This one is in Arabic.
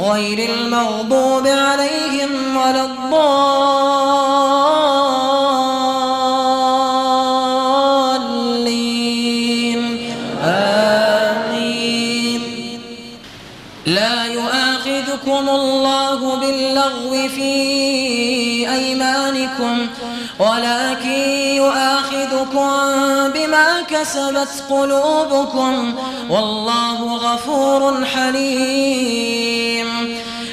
غير المغضوب عليهم ولا الضالين. آمين. لا يؤاخذكم الله باللغو في أيمانكم ولكن يؤاخذكم بما كسبت قلوبكم. والله غفور حليم.